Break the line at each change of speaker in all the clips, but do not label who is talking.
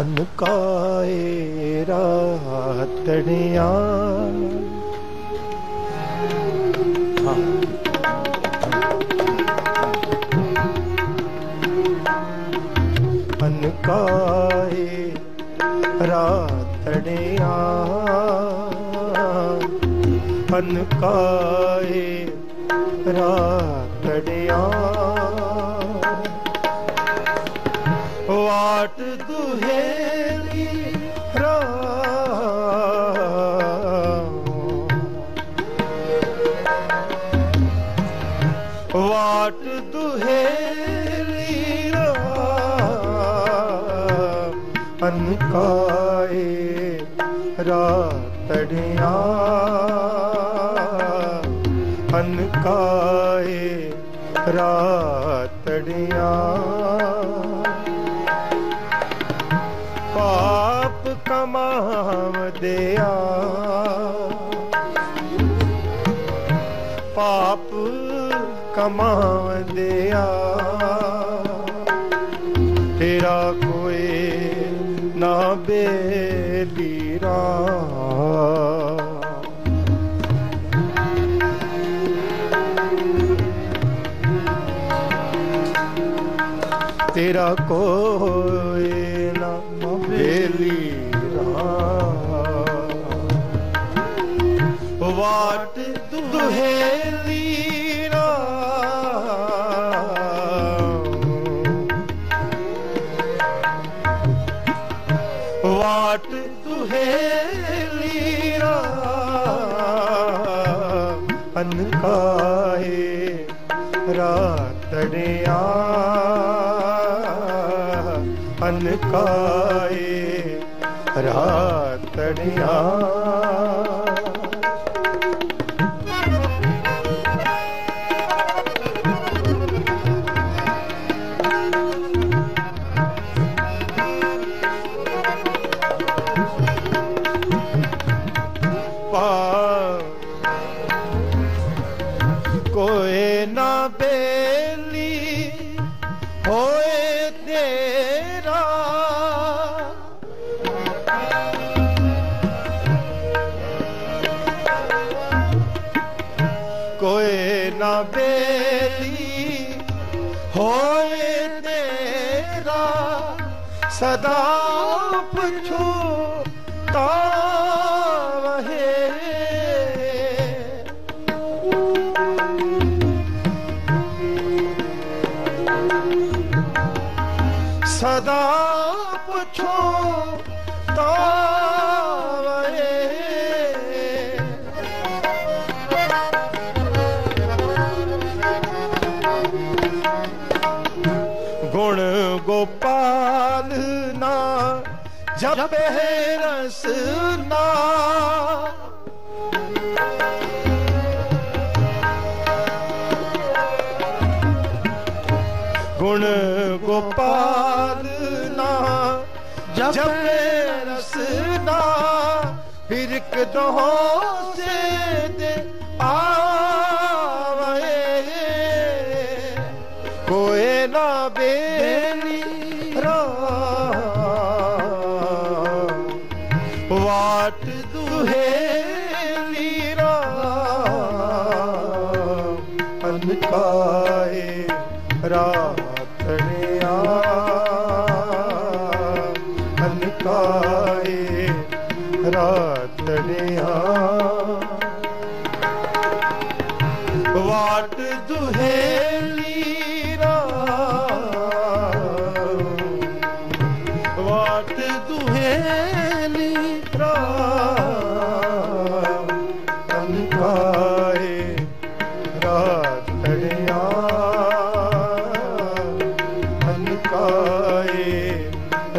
ਅਨਕਾਏ ਰਾਤੜਿਆਂ। ਅਨਕਾਏ ਰਾਤੜਿਆਂ। ਅਨਕਾਏ ਰਾਤੜਿਆਂ। ਵਾਟ ਦੁਹੇਲੀ ਰਾ। ਵਾਟ ਦੁਹੇਲੀ ਰਾ। ਅਨਕਾਏ ਰਾਤੜਿਆਂ। ਅਨਕਾਏ ਰਾਤੜਿਆਂ। ਕਮਾਵਦਿਆ ਪਾਪ ਕਮਾਵਦਿਆ ਤੇਰਾ ਕੋਈ ਨਾ ਬੇਲੀਰਾ ਤੇਰਾ ਕੋਈ ਦੁਹੇਲੀ ਰਾ ਵਾਟ ਦੁਹੇਲੀ ਰਾ ਅਨਕਾਏ ਰਾਤੜਿਆ ਅਨਕਾਏ ਰਾਤੜਿਆ ਸਦਾ ਪੁੱਛੋ ਤਾ ਜਪੇ ਰਸ ਨਾ। ਗੁਣ ਗੋਪਾਲ ਨਾ ਜਪੇ ਰਸਨਾ ਫਿਰ ਇੱਕ ਦੋ ਸੇ ਦੇ ਆਵੇ ਕੋਏ ਨਾ ਬੇ ਅਨਕਾਏ ਰਾਤੜਿਆ ਅਨਕਾਏ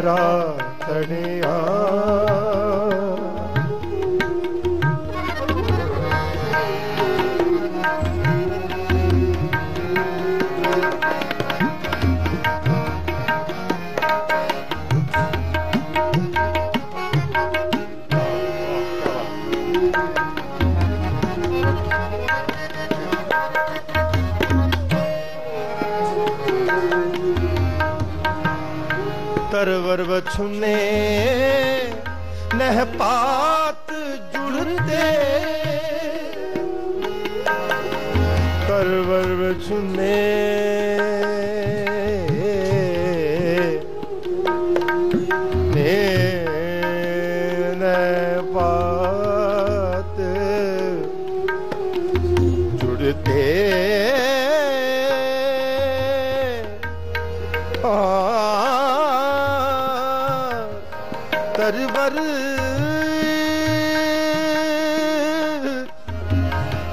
ਰਾਤੜਿਆ ਤਰਵਰ ਵਛੁਨੇ ਨਹਿ ਪਾਤ ਜੁੜਤੇ। ਤਰਵਰ ਵਛੁਨੇ।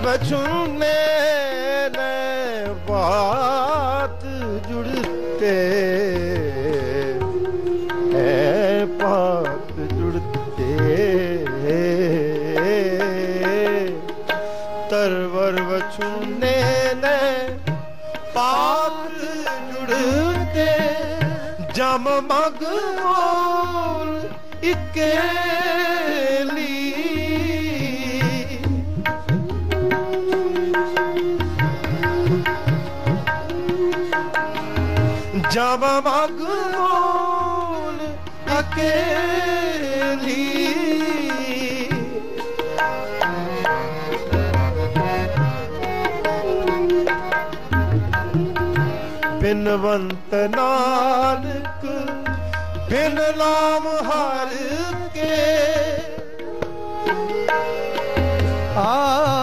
ਬਚੁਨੇ ਨੇ ਬਾਤ ਜੁੜਤੇ ਹੈ ਪਾਤ ਜੁੜਤੇ ਤਰਵਰ ਬਚੁਨੇ ਨੇ ਪਾਤ ਜੁੜਤੇ ਜਮ ਮਗ ਮੋਲ ਇਕੇਲੀ ਜਬ ਮਗਮੋਲ ਅਕੇਲੀ। ਬਿਨਵੰਤ ਨਾਨਕ ਬਿਨ ਨਾਮ ਹਰ ਕੇ। ਆ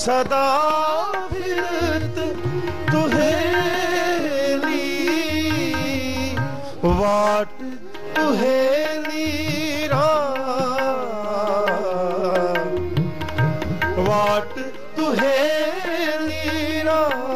ਸਦਾ ਫਿਰਤ ਤੁਹੇਲੀ ਵਾਟ ਤੁਹੇਲੀ ਰਾਮ ਵਾਟ ਤੁਹੇਲੀ ਰਾਮ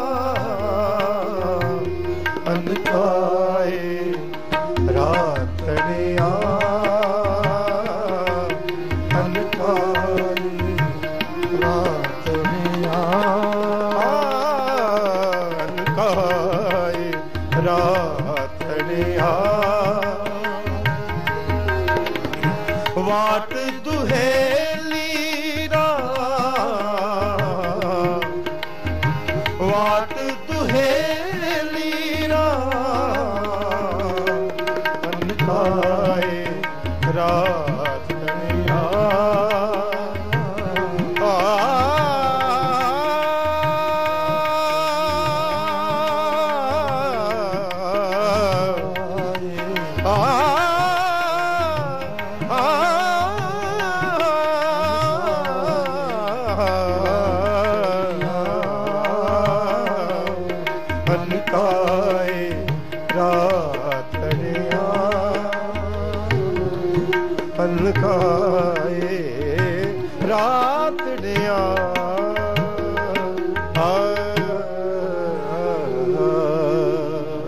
ਅਨਕਾਏ ਰਾਤੜਿਆ